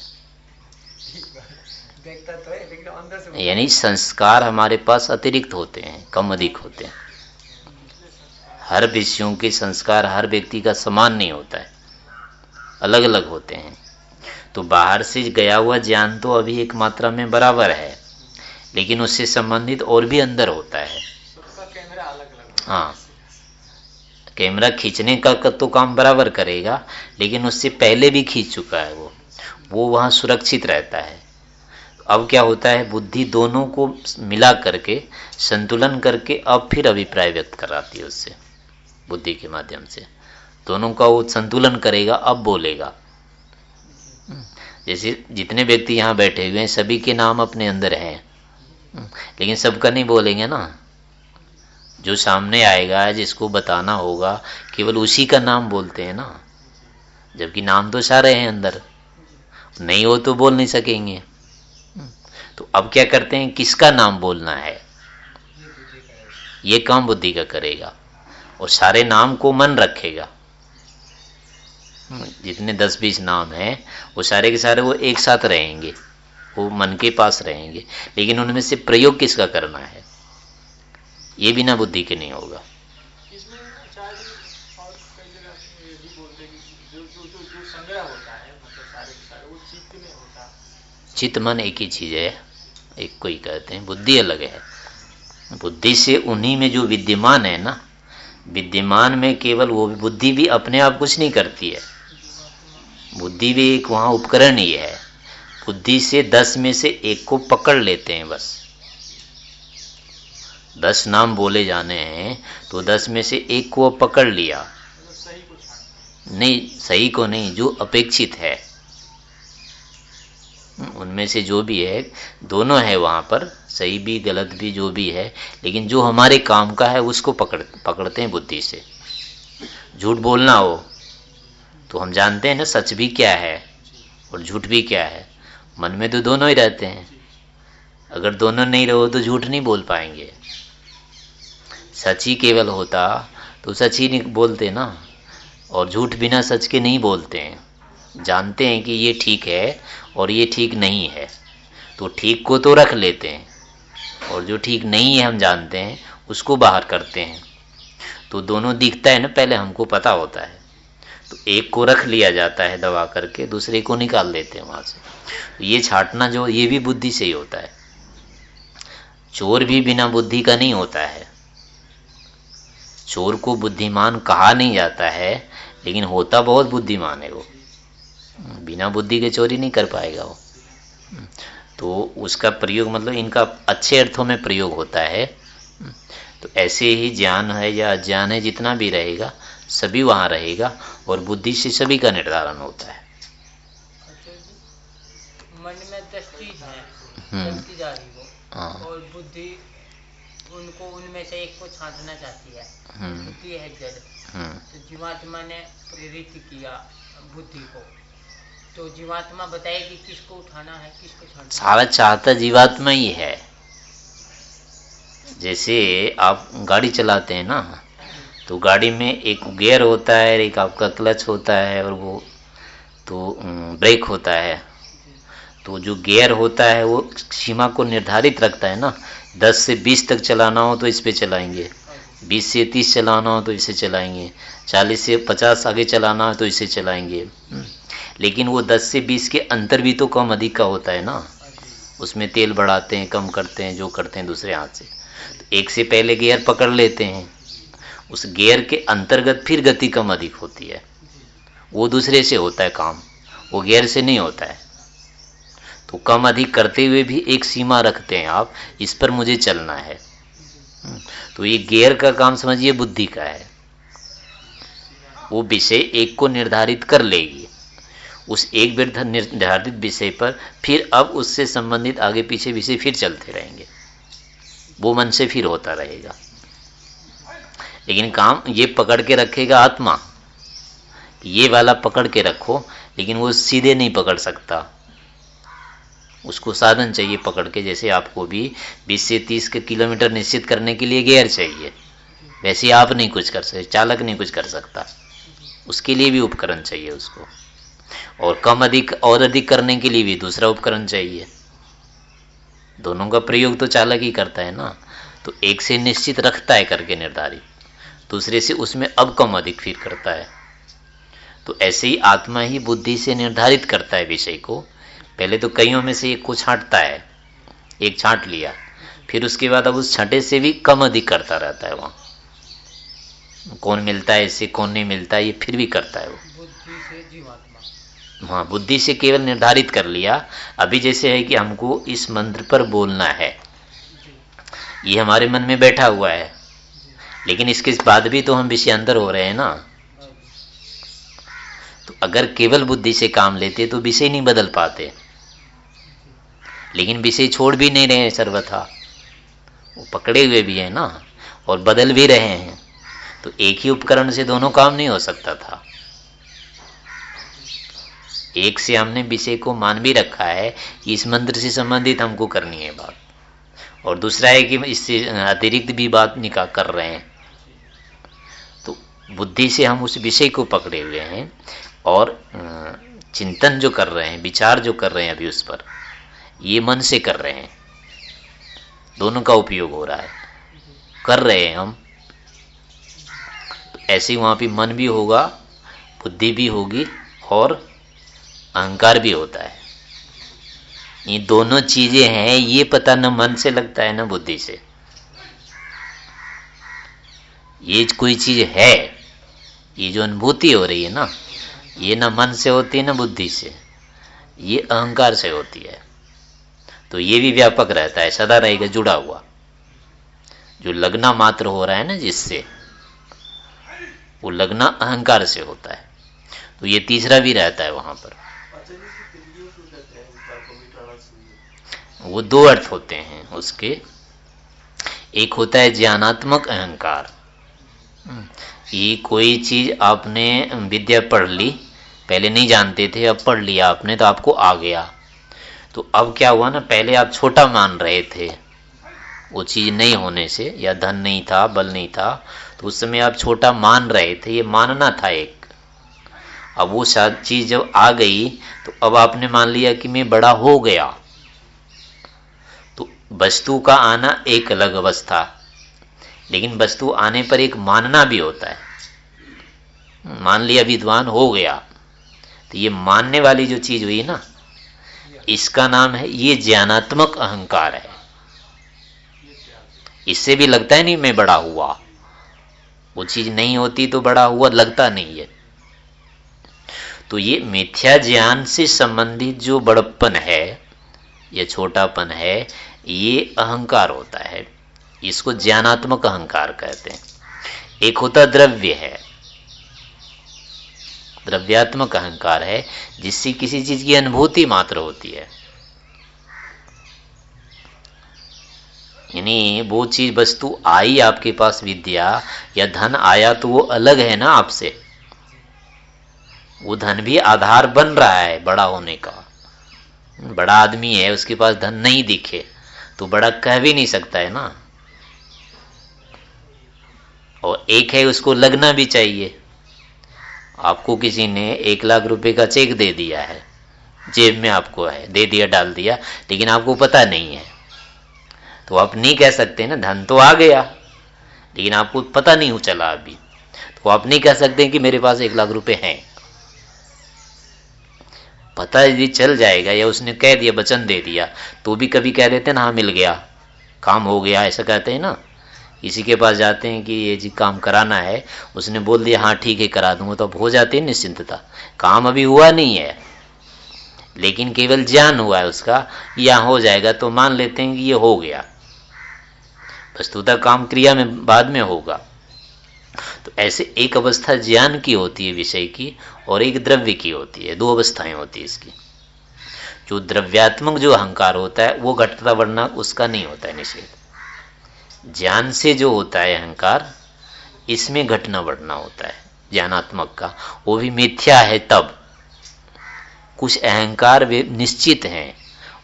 तो यानी संस्कार हमारे पास अतिरिक्त होते हैं कम अधिक होते हैं। हर विषयों के संस्कार हर व्यक्ति का समान नहीं होता है। अलग अलग होते हैं। तो बाहर से गया हुआ ज्ञान तो अभी एक मात्रा में बराबर है लेकिन उससे संबंधित और भी अंदर होता है। हाँ। कैमरा खींचने का का तो काम बराबर करेगा लेकिन उससे पहले भी खींच चुका है वो। वो वहाँ सुरक्षित रहता है। अब क्या होता है बुद्धि दोनों को मिला करके संतुलन करके अब फिर अभिप्राय व्यक्त कराती है उससे बुद्धि के माध्यम से। दोनों का वो संतुलन करेगा अब बोलेगा। जैसे जितने व्यक्ति यहाँ बैठे हुए हैं, सभी के नाम अपने अंदर हैं। लेकिन सबका नहीं बोलेंगे ना। जो सामने आएगा, जिसको बताना होगा, केवल उसी का नाम बोलते हैं ना। जबकि नाम तो सारे हैं अंदर। नहीं हो तो बोल नहीं सकेंगे। तो अब क्या करते हैं, किसका नाम बोलना है? ये काम बुद्धि का करेगा। और सारे नाम को मन रखेगा। जितने दस बीस नाम हैं वो सारे के सारे वो एक साथ रहेंगे। वो मन के पास रहेंगे। लेकिन उनमें से प्रयोग किसका करना है? ये बिना बुद्धि के नहीं होगा। मतलब चित्त मन एक ही चीज़ है एक को ही कहते हैं। बुद्धि अलग है। बुद्धि से उन्हीं में जो विद्यमान है ना विद्यमान में केवल वो बुद्धि भी अपने आप कुछ नहीं करती है। बुद्धि भी एक वहाँ उपकरण ही है। बुद्धि से दस में से एक को पकड़ लेते हैं बस। दस नाम बोले जाने हैं तो दस में से एक को पकड़ लिया। नहीं, सही को नहीं, जो अपेक्षित है। उनमें से जो भी है, दोनों है वहाँ पर, सही भी, गलत भी, जो भी है, लेकिन जो हमारे काम का है, उसको पकड़, पकड़ते हैं बुद्धि से। झूठ बोलना हो तो हम जानते हैं ना, सच भी क्या है और झूठ भी क्या है। मन में तो दोनों ही रहते हैं। अगर दोनों नहीं रहो तो झूठ नहीं बोल पाएँगे। सच ही केवल होता तो सच ही नहीं बोलते ना, और झूठ बिना सच के नहीं बोलते हैं। जानते हैं कि ये ठीक है और ये ठीक नहीं है। तो ठीक को तो रख लेते हैं, और जो ठीक नहीं है हम जानते हैं, उसको बाहर करते हैं। तो दोनों दिखता है ना, पहले हमको पता होता है। तो एक को रख लिया जाता है दबा करके, दूसरे को निकाल देते हैं वहाँ से। तो ये छाटना जो, ये भी बुद्धि से ही होता है। चोर भी बिना बुद्धि का नहीं होता है। चोर को बुद्धिमान कहा नहीं जाता है, लेकिन होता बहुत बुद्धिमान है वो। बिना बुद्धि के चोरी नहीं कर पाएगा वो। तो उसका प्रयोग मतलब इनका अच्छे अर्थों में प्रयोग होता है। तो ऐसे ही ज्ञान है या अज्ञान है, जितना भी रहेगा सभी वहाँ रहेगा और बुद्धि से सभी का निर्धारण होता है। मन में दस चीज़ है हम्म। जा रही हाँ और बुद्धि उनको उनमें से एक को छांटना चाहती है। हम्म। बुद्धि है जड़। हम्म। तो जीवात्मा ने प्रेरित किया बुद्धि को। तो जीवात्मा बताएगी किसको उठाना है किसको छांटना है। सारा चाहता जीवात्मा ही है। जैसे आप गाड़ी चलाते हैं ना तो गाड़ी में एक गियर होता है एक आपका क्लच होता है, और वो तो ब्रेक होता है। तो जो गियर होता है, वो सीमा को निर्धारित रखता है ना। 10 से 20 तक चलाना हो तो इस पर चलाएँगे। 20 से 30 चलाना हो तो इसे चलाएँगे। 40 से 50 आगे चलाना हो तो इसे चलाएँगे। लेकिन वो 10 से 20 के अंतर भी तो कम अधिक का होता है ना। उसमें तेल बढ़ाते हैं, कम करते हैं, जो करते हैं दूसरे हाथ से। तो एक से पहले गियर पकड़ लेते हैं। उस गेयर के अंतर्गत फिर गति कम अधिक होती है। वो दूसरे से होता है काम। वो गेयर से नहीं होता है। तो कम अधिक करते हुए भी एक सीमा रखते हैं आप। इस पर मुझे चलना है। हम्म, तो ये गेयर का काम समझिए बुद्धि का है। वो विषय एक को निर्धारित कर लेगी। उस एक निर्धारित विषय पर फिर अब उससे संबंधित आगे पीछे विषय फिर चलते रहेंगे। वो मन से फिर होता रहेगा। लेकिन काम ये पकड़ के रखेगा आत्मा। ये वाला पकड़ के रखो, लेकिन वो सीधे नहीं पकड़ सकता। उसको साधन चाहिए पकड़ के, जैसे आपको भी 20 से 30 के किलोमीटर निश्चित करने के लिए गेयर चाहिए। वैसे आप नहीं कुछ कर सकते, चालक नहीं कुछ कर सकता। उसके लिए भी उपकरण चाहिए उसको। और कम अधिक, और अधिक करने के लिए भी दूसरा उपकरण चाहिए। दोनों का प्रयोग तो चालक ही करता है ना। तो एक से निश्चित रखता है करके निर्धारित। दूसरे से उसमें अब कम अधिक फिर करता है। तो ऐसे ही आत्मा ही बुद्धि से निर्धारित करता है विषय को। पहले तो कईयों में से एक को छांटता है एक छांट लिया। फिर उसके बाद अब उस छठे से भी कम अधिक करता रहता है वहाँ। कौन मिलता है इससे कौन नहीं मिलता है ये फिर भी करता है वो। हाँ बुद्धि से केवल निर्धारित कर लिया। अभी जैसे है कि हमको इस मंत्र पर बोलना है। ये हमारे मन में बैठा हुआ है। लेकिन इसके बाद भी तो हम विषय अंदर हो रहे हैं ना। तो अगर केवल बुद्धि से काम लेते तो विषय नहीं बदल पाते। लेकिन विषय छोड़ भी नहीं रहे हैं सर्वथा। वो पकड़े हुए भी है ना, और बदल भी रहे हैं। तो एक ही उपकरण से दोनों काम नहीं हो सकता था। एक से हमने विषय को मान भी रखा है कि इस मंत्र से संबंधित हमको करनी है बात। और दूसरा है कि इससे अतिरिक्त भी बात निकाह कर रहे हैं। बुद्धि से हम उस विषय को पकड़े हुए हैं और चिंतन जो कर रहे हैं, विचार जो कर रहे हैं अभी उस पर, ये मन से कर रहे हैं। दोनों का उपयोग हो रहा है। कर रहे हैं हम। ऐसे ही वहाँ पे मन भी होगा, बुद्धि भी होगी और अहंकार भी होता है। ये दोनों चीज़ें हैं, ये पता न मन से लगता है, न बुद्धि से। ये कोई चीज़ है ये जो अनुभूति हो रही है ना, ये ना मन से होती है, ना बुद्धि से, ये अहंकार से होती है। तो ये भी व्यापक रहता है, सदा रहेगा, जुड़ा हुआ। जो लगना मात्र हो रहा है ना जिससे, वो लगना अहंकार से होता है। तो ये तीसरा भी रहता है वहाँ पर। वो दो अर्थ होते हैं उसके। एक होता है ज्ञानात्मक अहंकार। ये कोई चीज़ आपने विद्या पढ़ ली, पहले नहीं जानते थे, अब पढ़ लिया आपने तो आपको आ गया। तो अब क्या हुआ ना, पहले आप छोटा मान रहे थे, वो चीज़ नहीं होने से, या धन नहीं था, बल नहीं था तो उस समय आप छोटा मान रहे थे, ये मानना था एक। अब वो चीज़ जब आ गई तो अब आपने मान लिया कि मैं बड़ा हो गया। तो वस्तु का आना एक अलग अवस्था लेकिन वस्तु आने पर एक मानना भी होता है। मान लिया विद्वान हो गया तो ये मानने वाली जो चीज़ हुई ना, इसका नाम है, ये ज्ञानात्मक अहंकार है। इससे भी लगता है नहीं मैं बड़ा हुआ। वो चीज़ नहीं होती तो बड़ा हुआ, लगता नहीं है। तो ये मिथ्या ज्ञान से संबंधित जो बड़प्पन है, या छोटापन है, ये अहंकार होता है। इसको ज्ञानात्मक अहंकार कहते हैं। एक होता द्रव्य है। द्रव्यात्मक अहंकार है, जिससे किसी चीज़ की अनुभूति मात्र होती है। यानी वो चीज़, वस्तु आई आपके पास विद्या, या धन आया तो वो अलग है ना आपसे? वो धन भी आधार बन रहा है बड़ा होने का। बड़ा आदमी है, उसके पास धन नहीं दिखे तो बड़ा कह भी नहीं सकता है ना। और एक है, उसको लगना भी चाहिए। आपको किसी ने एक लाख रुपए का चेक दे दिया है, जेब में आपको है, दे दिया, डाल दिया, लेकिन आपको पता नहीं है। तो आप नहीं कह सकते ना, धन तो आ गया, लेकिन आपको पता नहीं चला अभी। तो आप नहीं कह सकते कि मेरे पास एक लाख रुपए हैं। पता यदि चल जाएगा या उसने कह दिया, वचन दे दिया तो भी कभी कह देते ना हाँ मिल गया, काम हो गया, ऐसा कहते हैं ना। किसी के पास जाते हैं कि ये जी काम कराना है, उसने बोल दिया हाँ ठीक है, करा दूँगा। तो अब हो जाती है निश्चिंतता। काम अभी हुआ नहीं है, लेकिन केवल ज्ञान हुआ है उसका या हो जाएगा तो मान लेते हैं कि ये हो गया। वस्तुतः काम क्रिया में बाद में होगा। तो ऐसे एक अवस्था ज्ञान की होती है विषय की, और एक द्रव्य की होती है। दो अवस्थाएँ होती है इसकी। जो द्रव्यात्मक जो अहंकार होता है, वो घटता बढ़ना उसका नहीं होता है निषेध ज्ञान से जो होता है अहंकार, इसमें घटना बढ़ना होता है, ज्ञानात्मक का। वो भी मिथ्या है तब। कुछ अहंकार निश्चित हैं,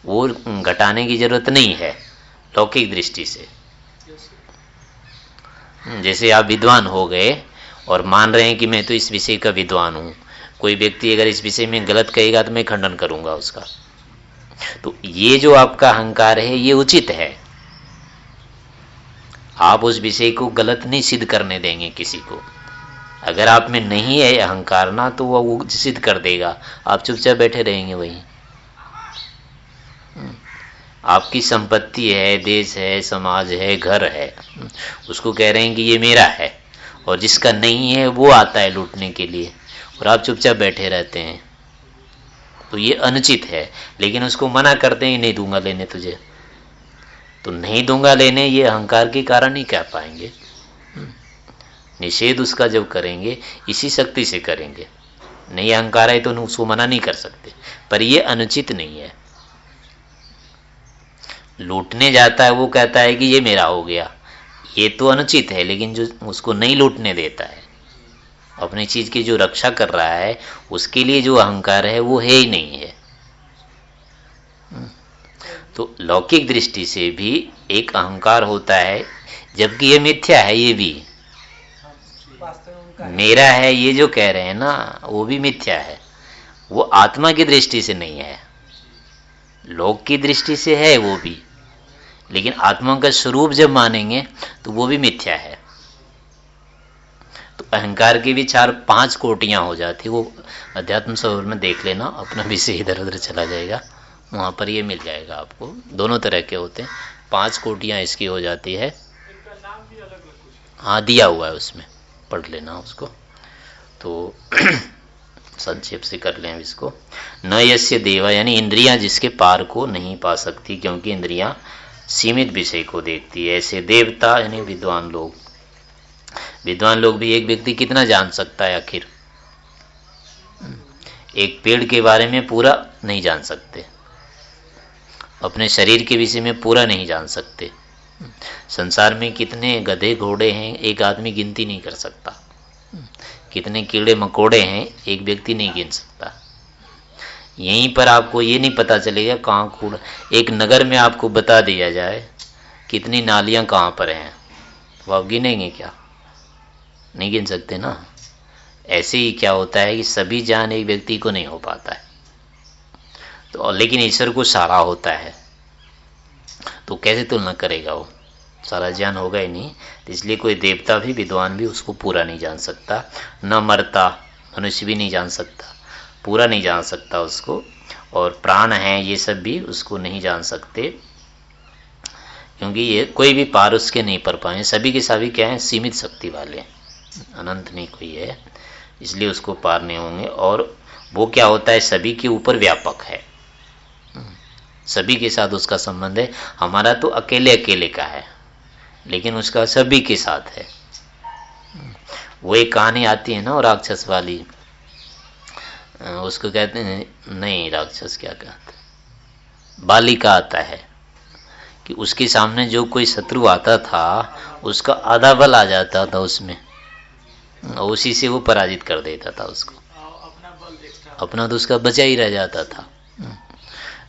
वो घटाने की ज़रूरत नहीं है, लौकिक दृष्टि से। जैसे आप विद्वान हो गए और मान रहे हैं कि मैं तो इस विषय का विद्वान हूँ, कोई व्यक्ति अगर इस विषय में गलत कहेगा तो मैं खंडन करूँगा उसका। तो ये जो आपका अहंकार है, ये उचित है। आप उस विषय को गलत नहीं सिद्ध करने देंगे किसी को। अगर आप में नहीं है अहंकार ना तो वह वो सिद्ध कर देगा। आप चुपचाप बैठे रहेंगे वही। हम्म। आपकी संपत्ति है, देश है, समाज है, घर है। हम्म। उसको कह रहे हैं कि ये मेरा है, और जिसका नहीं है, वो आता है लूटने के लिए, और आप चुपचाप बैठे रहते हैं। तो ये अनुचित है, लेकिन उसको मना करते हैं, नहीं दूँगा, लेने तुझे। तो नहीं दूँगा लेने, ये अहंकार के कारण ही कह पाएँगे। निषेध उसका जब करेंगे, इसी शक्ति से करेंगे। नहीं अहंकार है तो उसको मना नहीं कर सकते, पर ये अनुचित नहीं है। लूटने जाता है, वो कहता है कि ये मेरा हो गया। ये तो अनुचित है, लेकिन जो उसको नहीं लूटने देता है। अपनी चीज़ की जो रक्षा कर रहा है, उसके लिए जो अहंकार है, वो है ही नहीं है। तो लौकिक दृष्टि से भी एक अहंकार होता है, जबकि ये मिथ्या है, ये भी। मेरा है, ये जो कह रहे हैं ना, वो भी मिथ्या है। वो आत्मा की दृष्टि से नहीं है। लोक की दृष्टि से है, वो भी। लेकिन आत्मा का स्वरूप जब मानेंगे तो वो भी मिथ्या है। तो अहंकार की भी चार, पाँच कोटियाँ हो जाती वो अध्यात्म स्वरूप में देख लेना, अपना विषय इधर उधर चला जाएगा। वहाँ पर ये मिल जाएगा आपको। दोनों तरह के होते हैं। पाँच कोटियाँ इसकी हो जाती है। हाँ दिया हुआ है उसमें। पढ़ लेना उसको। तो (clears throat) संक्षेप से कर लें इसको। न यस्य देवा, यानी इंद्रियाँ जिसके पार को नहीं पा सकती, क्योंकि इंद्रियाँ सीमित विषय को देखती है। ऐसे देवता, यानी विद्वान लोग। विद्वान लोग भी एक व्यक्ति कितना जान सकता है आखिर? एक पेड़ के बारे में पूरा नहीं जान सकते। अपने शरीर के विषय में पूरा नहीं जान सकते। संसार में कितने गधे घोड़े हैं, एक आदमी गिनती नहीं कर सकता। कितने कीड़े मकोड़े हैं, एक व्यक्ति नहीं गिन सकता। यहीं पर आपको ये नहीं पता चलेगा कहाँ कूड़ा, एक नगर में आपको बता दिया जाए कितनी नालियाँ कहाँ पर हैं। वो आप गिनेंगे क्या? नहीं गिन सकते ना? ऐसे ही क्या होता है कि सभी ज्ञान एक व्यक्ति को नहीं हो पाता है। तो लेकिन ईश्वर को सारा होता है। तो कैसे तुलना करेगा वो? सारा ज्ञान होगा ही नहीं तो इसलिए कोई देवता भी, विद्वान भी उसको पूरा नहीं जान सकता। न मरता, मनुष्य भी नहीं जान सकता। पूरा नहीं जान सकता उसको, और प्राण है ये सब भी उसको नहीं जान सकते। क्योंकि ये कोई भी पार उसके नहीं पर पाए। सभी के सभी क्या है? सीमित शक्ति वाले अनंत नहीं कोई है। इसलिए उसको पार नहीं होंगे। और वो क्या होता है? सभी के ऊपर व्यापक है। सभी के साथ उसका संबंध है। हमारा तो अकेले अकेले का है लेकिन उसका सभी के साथ है। वो एक कहानी आती है ना राक्षस वाली। उसको कहते हैं नहीं राक्षस क्या कहते बालिका आता है कि उसके सामने जो कोई शत्रु आता था उसका आधा बल आ जाता था उसमें। उसी से वो पराजित कर देता था उसको। अपना तो उसका बचा ही रह जाता था।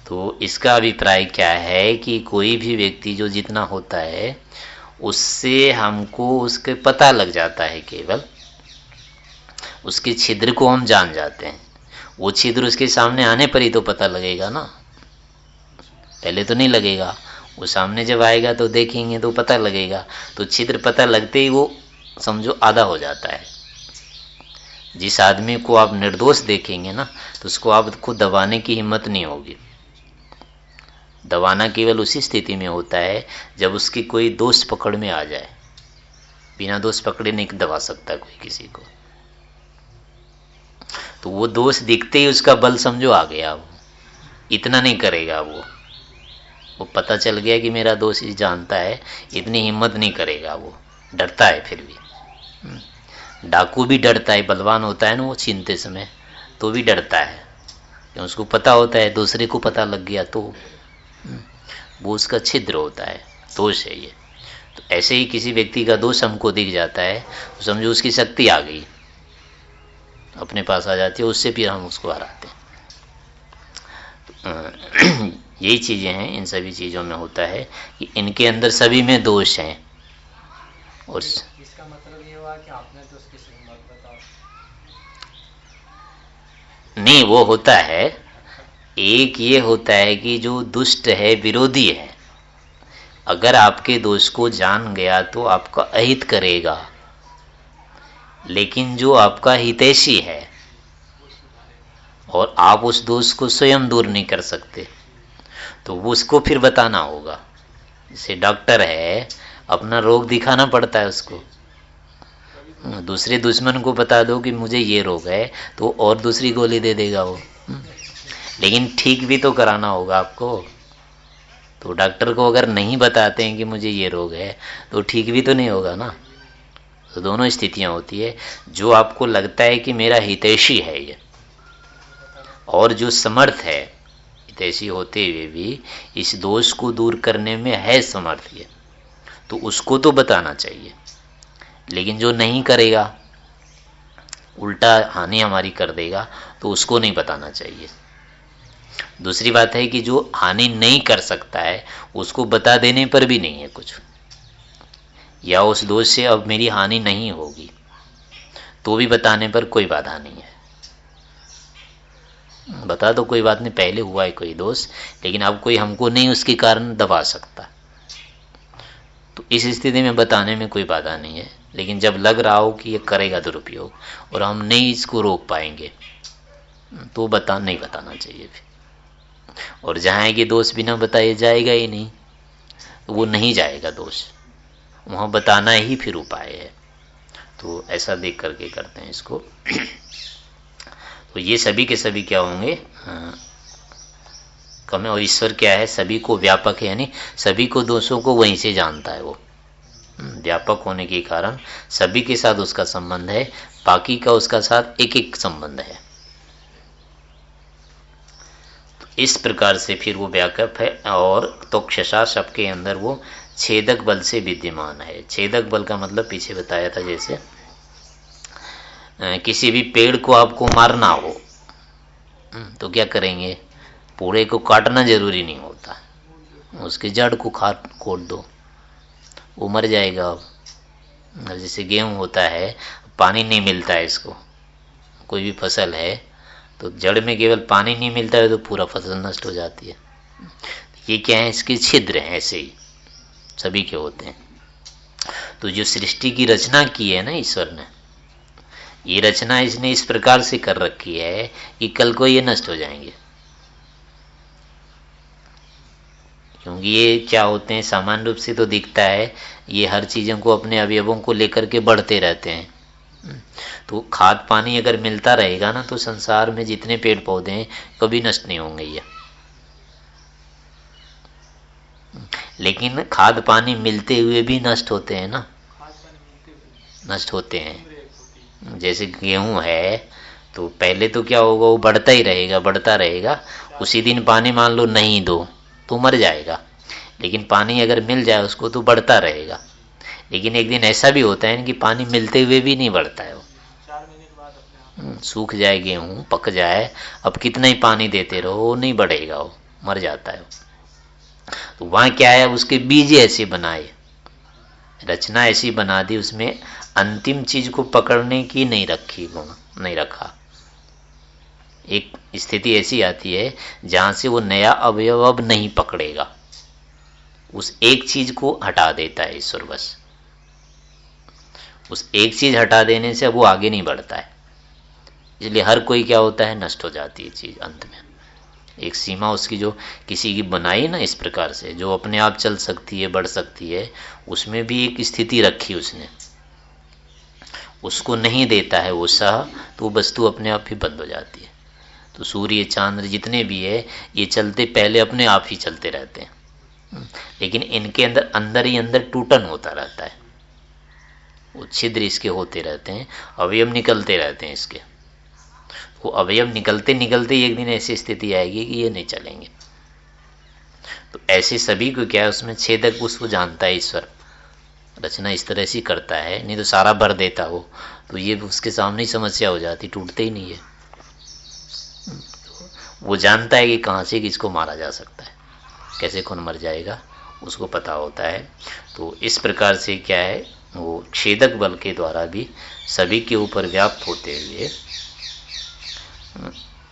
तो इसका अभिप्राय क्या है कि कोई भी व्यक्ति जो जितना होता है, उससे हमको उसके पता लग जाता है केवल। उसके छिद्र को हम जान जाते हैं। वो छिद्र उसके सामने आने पर ही तो पता लगेगा ना। पहले तो नहीं लगेगा। वो सामने जब आएगा तो देखेंगे तो पता लगेगा। तो छिद्र पता लगते ही वो, समझो, आधा हो जाता है। जिस आदमी को आप निर्दोष देखेंगे ना तो उसको आपको दबाने की हिम्मत नहीं होगी। दबाना केवल उसी स्थिति में होता है जब उसकी कोई दोष पकड़ में आ जाए। बिना दोष पकड़े नहीं दबा सकता कोई किसी को। तो वो दोष दिखते ही उसका बल समझो आ गया। वो इतना नहीं करेगा वो। वो पता चल गया कि मेरा दोस्त जानता है, इतनी हिम्मत नहीं करेगा वो। डरता है फिर भी। हम्म। डाकू भी डरता है, बलवान होता है ना वो छीनते समय तो भी डरता है। उसको पता होता है, दूसरे को पता लग गया तो। वो उसका छिद्र होता है दोष है ये। तो ऐसे ही किसी व्यक्ति का दोष हमको दिख जाता है तो समझो उसकी शक्ति आ गई। अपने पास आ जाती है उससे फिर हम उसको हराते हैं। (clears throat) यही चीज़ें हैं इन सभी चीज़ों में होता है कि इनके अंदर सभी में दोष हैं। और इसका मतलब ये हुआ कि आपने तो उसकी नहीं वो होता है एक ये होता है कि जो दुष्ट है, विरोधी है, अगर आपके दोष को जान गया तो आपका अहित करेगा। लेकिन जो आपका हितैषी है, और आप उस दोष को स्वयं दूर नहीं कर सकते तो उसको फिर बताना होगा। जैसे डॉक्टर है, अपना रोग दिखाना पड़ता है उसको। दूसरे दुश्मन को बता दो कि मुझे ये रोग है तो और दूसरी गोली दे देगा वो। लेकिन ठीक भी तो कराना होगा आपको। तो डॉक्टर को अगर नहीं बताते हैं कि मुझे ये रोग है तो ठीक भी तो नहीं होगा ना? तो दोनों स्थितियाँ होती है। जो आपको लगता है कि मेरा हितैषी है ये, और जो समर्थ है, हितैषी होते हुए भी इस दोष को दूर करने में है समर्थ ये तो उसको तो बताना चाहिए। लेकिन जो नहीं करेगा, उल्टा हानि हमारी कर देगा तो उसको नहीं बताना चाहिए। दूसरी बात है कि जो हानि नहीं कर सकता है, उसको बता देने पर भी नहीं है कुछ। या उस दोष से अब मेरी हानि नहीं होगी तो भी बताने पर कोई बाधा नहीं है। बता दो, कोई बात नहीं, पहले हुआ है कोई दोष, लेकिन अब कोई हमको नहीं उसके कारण दबा सकता। तो इस स्थिति में बताने में कोई बाधा नहीं है, लेकिन जब लग रहा हो कि ये करेगा दुरुपयोग, और हम नहीं इसको रोक पाएँगे तो बता, नहीं बताना चाहिए फिर। और जहाँ है दोष बिना बताए जाएगा ही नहीं तो वो नहीं जाएगा दोष। वहाँ बताना ही फिर उपाय है। तो ऐसा देख करके करते हैं इसको। (clears throat) तो ये सभी के सभी क्या होंगे? हाँ, कम और ईश्वर क्या है? सभी को व्यापक है यानी सभी को दोषों को वहीं से जानता है वो। हम्म, व्यापक होने के कारण सभी के साथ उसका संबंध है बाकी का उसका साथ एक एक संबंध है तो इस प्रकार से फिर वो व्यापक है और तो क्षसा सबके अंदर वो छेदक बल से विद्यमान है। छेदक बल का मतलब पीछे बताया था जैसे किसी भी पेड़ को आपको मारना हो हम्म, तो क्या करेंगे? पूरे को काटना ज़रूरी नहीं होता। उसके जड़ को खा कोट दो। वो मर जाएगा अब। जैसे गेहूँ होता है पानी नहीं मिलता है इसको। कोई भी फ़सल है तो जड़ में केवल पानी नहीं मिलता है तो पूरा फ़सल नष्ट हो जाती है। ये क्या है? इसके छिद्र हैं ऐसे ही। सभी के होते हैं। तो जो सृष्टि की रचना की है ना ईश्वर ने, ये रचना इसने इस प्रकार से कर रखी है कि कल को ये नष्ट हो जाएँगे। क्योंकि ये क्या होते हैं? सामान्य रूप से तो दिखता है, ये हर चीज़ों को, अपने अवयवों को लेकर के बढ़ते रहते हैं। तो खाद पानी अगर मिलता रहेगा ना तो संसार में जितने पेड़ पौधे हैं, कभी नष्ट नहीं होंगे ये। लेकिन खाद पानी मिलते हुए भी नष्ट होते हैं ना। नष्ट होते हैं। जैसे गेहूँ है तो पहले तो क्या होगा, वो बढ़ता ही रहेगा, बढ़ता रहेगा। उसी दिन पानी मान लो नहीं दो तो मर जाएगा। लेकिन पानी अगर मिल जाए, उसको तो बढ़ता रहेगा। लेकिन एक दिन ऐसा भी होता है कि पानी मिलते हुए भी नहीं बढ़ता है वो। हम्म, सूख जाए गेहूँ पक जाए अब कितना ही पानी देते रहो वो नहीं बढ़ेगा वो मर जाता है तो वहाँ क्या है उसके बीज ऐसे बनाए। रचना ऐसी बना दी उसमें अंतिम चीज़ को पकड़ने की नहीं रखी गुण नहीं रखा। एक स्थिति ऐसी आती है जहाँ से वो नया अवयव अब नहीं पकड़ेगा। उस एक चीज़ को हटा देता है ईश्वर बस। उस एक चीज़ हटा देने से वो आगे नहीं बढ़ता है। इसलिए हर कोई क्या होता है? नष्ट हो जाती है चीज़ अंत में। एक सीमा उसकी जो किसी की बनाई ना इस प्रकार से, जो अपने आप चल सकती है, बढ़ सकती है, उसमें भी एक स्थिति रखी उसने। उसको नहीं देता है वो सह तो वस्तु अपने आप ही बंद हो जाती है। तो सूर्य, चांद्र जितने भी है, ये चलते पहले अपने आप ही चलते रहते हैं। लेकिन इनके अंदर अंदर ही अंदर टूटन होता रहता है। वो छिद्र इसके होते रहते हैं, अवयव निकलते रहते हैं इसके। वो अवयव निकलते निकलते एक दिन ऐसी स्थिति आएगी कि ये नहीं चलेंगे। तो ऐसे सभी को क्या है उसमें छेदक उसको जानता है ईश्वर? रचना इस तरह से करता है, नहीं तो सारा भर देता हो तो ये उसके सामने ही समस्या हो जाती, टूटते ही नहीं है। वो जानता है कि कहाँ से किसको मारा जा सकता है, कैसे कौन मर जाएगा, उसको पता होता है। तो इस प्रकार से क्या है वो छेदक बल के द्वारा भी सभी के ऊपर व्याप्त होते हुए,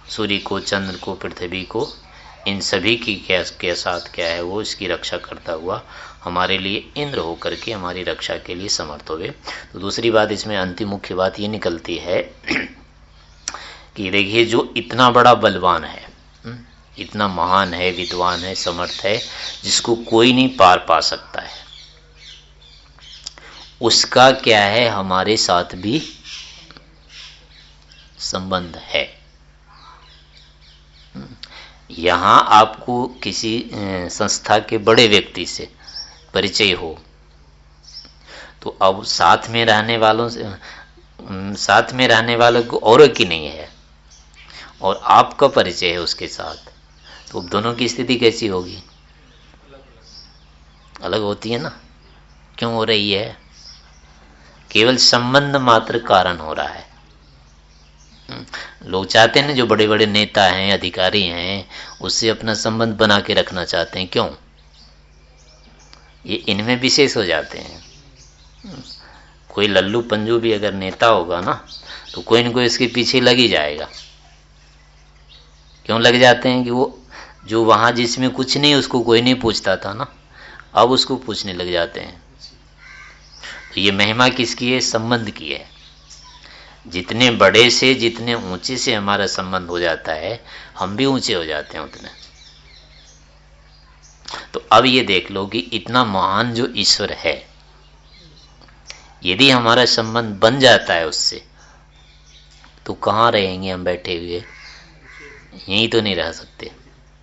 सूर्य को, चंद्र को, पृथ्वी को, इन सभी की क्या, के साथ क्या है वो इसकी रक्षा करता हुआ हमारे लिए इंद्र होकर के हमारी रक्षा के लिए समर्थ हुए तो दूसरी बात इसमें अंतिम मुख्य बात ये निकलती है कि देखिए जो इतना बड़ा बलवान है, इतना महान है, विद्वान है, समर्थ है, जिसको कोई नहीं पार पा सकता है। उसका क्या है? हमारे साथ भी संबंध है। यहाँ आपको किसी संस्था के बड़े व्यक्ति से परिचय हो। तो अब साथ में रहने वालों से साथ में रहने वालों को और की नहीं है? और आपका परिचय है उसके साथ। तो दोनों की स्थिति कैसी होगी? अलग होती है ना? क्यों हो रही है? केवल संबंध मात्र कारण हो रहा है। हम्म। लोग चाहते हैं जो बड़े बड़े नेता हैं, अधिकारी हैं, उससे अपना संबंध बना के रखना चाहते हैं। क्यों? ये इनमें विशेष हो जाते हैं। हम्म। कोई लल्लू पंजू भी अगर नेता होगा ना तो कोई ना कोई इसके पीछे लग ही जाएगा। क्यों लग जाते हैं कि वो, जो वहाँ जिसमें कुछ नहीं, उसको कोई नहीं पूछता था ना? अब उसको पूछने लग जाते हैं। तो ये महिमा किसकी है? संबंध की है। जितने बड़े से, जितने ऊँचे से हमारा संबंध हो जाता है, हम भी ऊँचे हो जाते हैं उतने। तो अब ये देख लो कि इतना महान जो ईश्वर है, यदि हमारा संबंध बन जाता है उससे तो कहाँ रहेंगे हम बैठे हुए? यहीं तो नहीं रह सकते।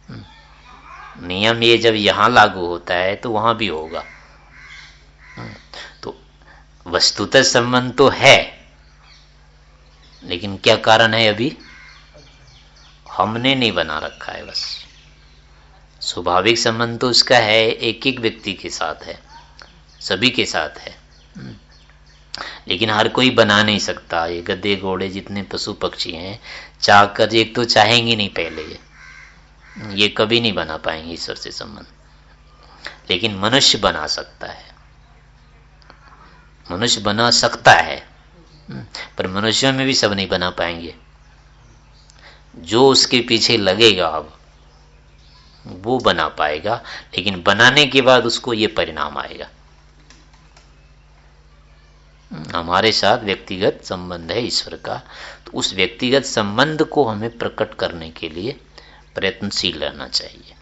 हम्म। नियम ये जब यहाँ लागू होता है तो वहाँ भी होगा। हम्म। वस्तुतः संबंध तो है। लेकिन क्या कारण है अभी? हमने नहीं बना रखा है बस। स्वाभाविक संबंध तो उसका है एक एक व्यक्ति के साथ है, सभी के साथ है। लेकिन हर कोई बना नहीं सकता। ये गद्दे घोड़े जितने पशु पक्षी हैं चाह कर एक तो चाहेंगे नहीं पहले ये। ये कभी नहीं बना पाएँगे ईश्वर से संबंध। लेकिन मनुष्य बना सकता है। मनुष्य बना सकता है। पर मनुष्यों में भी सब नहीं बना पाएँगे। जो उसके पीछे लगेगा अब, वो बना पाएगा, लेकिन बनाने के बाद उसको ये परिणाम आएगा। हमारे साथ व्यक्तिगत संबंध है ईश्वर का तो उस व्यक्तिगत संबंध को हमें प्रकट करने के लिए प्रयत्नशील रहना चाहिए।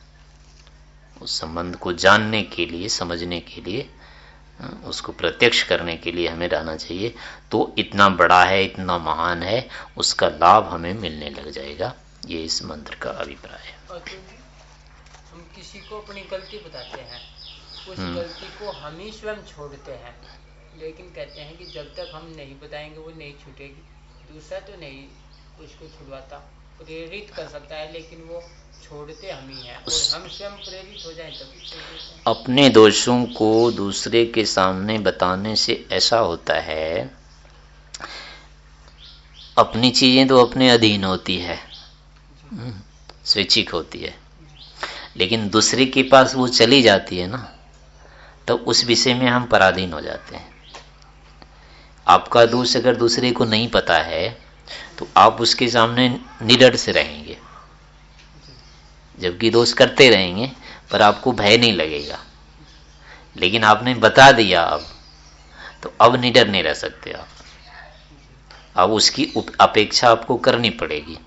उस संबंध को जानने के लिए, समझने के लिए उसको प्रत्यक्ष करने के लिए हमें रहना चाहिए। तो इतना बड़ा है इतना महान है उसका लाभ हमें मिलने लग जाएगा। ये इस मंत्र का अभिप्राय है। हम किसी को अपनी गलती बताते हैं उस हम्म। गलती को हम ही स्वयं छोड़ते हैं। लेकिन कहते हैं कि जब तक हम नहीं बताएँगे वो नहीं छूटेगी। दूसरा तो नहीं उसको छुड़वाता प्रेरित कर सकता है लेकिन वो छोड़ते हम ही हैं। और हम स्वयं प्रेरित हो जाए तभी अपने दोषों को दूसरे के सामने बताने से ऐसा होता है अपनी चीज़ें तो अपने अधीन होती है स्वैच्छिक होती है लेकिन दूसरे के पास वो चली जाती है ना तो उस विषय में हम पराधीन हो जाते हैं। आपका दोष अगर दूसरे को नहीं पता है तो आप उसके सामने निडर से रहेंगे। जबकि दोष करते रहेंगे पर आपको भय नहीं लगेगा। लेकिन आपने बता दिया अब तो अब निडर नहीं रह सकते आप। अब उसकी अपेक्षा आपको करनी पड़ेगी।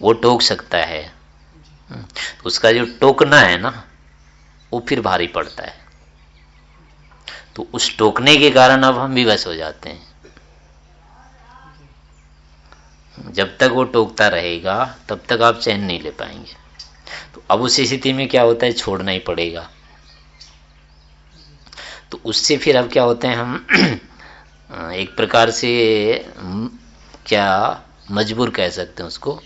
वो टोक सकता है। हम्म, तो उसका जो टोकना है ना वो फिर भारी पड़ता है। तो उस टोकने के कारण अब हम विवश हो जाते हैं। जब तक वो टोकता रहेगा तब तक आप चैन नहीं ले पाएँगे। तो अब उस स्थिति में क्या होता है? छोड़ना ही पड़ेगा। तो उससे फिर अब क्या होते हैं हम (clears throat) एक प्रकार से क्या मजबूर कह सकते हैं उसको,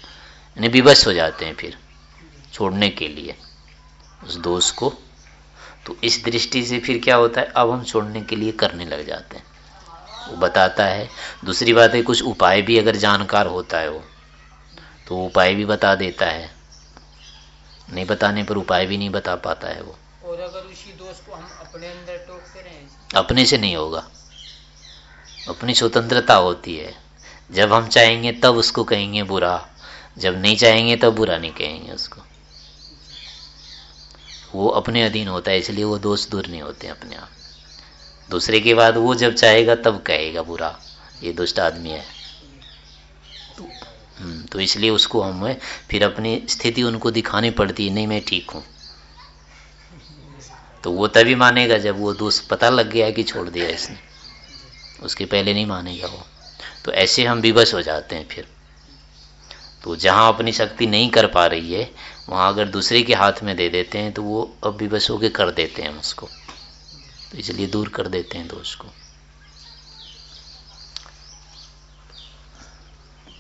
यानी विवश हो जाते हैं फिर, छोड़ने के लिए, उस दोष को। तो इस दृष्टि से फिर क्या होता है? अब हम छोड़ने के लिए करने लग जाते हैं। वो बताता है। दूसरी बात है, कुछ उपाय भी अगर जानकार होता है वो तो उपाय भी बता देता है। नहीं बताने पर उपाय भी नहीं बता पाता है वो। और अगर उसी दोष को हम अपने अंदर टोकते रहे अपने से नहीं होगा। अपनी स्वतंत्रता होती है। जब हम चाहेंगे तब उसको कहेंगे बुरा। जब नहीं चाहेंगे तब बुरा नहीं कहेंगे उसको। वो अपने अधीन होता है इसलिए वो दोष दूर नहीं होते अपने आप। दूसरे के बाद वो जब चाहेगा तब कहेगा बुरा। ये दुष्ट आदमी है। तो, हम्म, तो इसलिए उसको हमें फिर अपनी स्थिति उनको दिखानी पड़ती है नहीं मैं ठीक हूँ। तो वो तभी मानेगा जब वो दोस्त पता लग गया है कि छोड़ दिया इसने। उसके पहले नहीं मानेगा वो। तो ऐसे हम विवश हो जाते हैं फिर। तो जहाँ अपनी शक्ति नहीं कर पा रही है वहाँ अगर दूसरे के हाथ में दे देते हैं तो वो अब विवश होकर कर देते हैं उसको। तो इसलिए दूर कर देते हैं दोष को।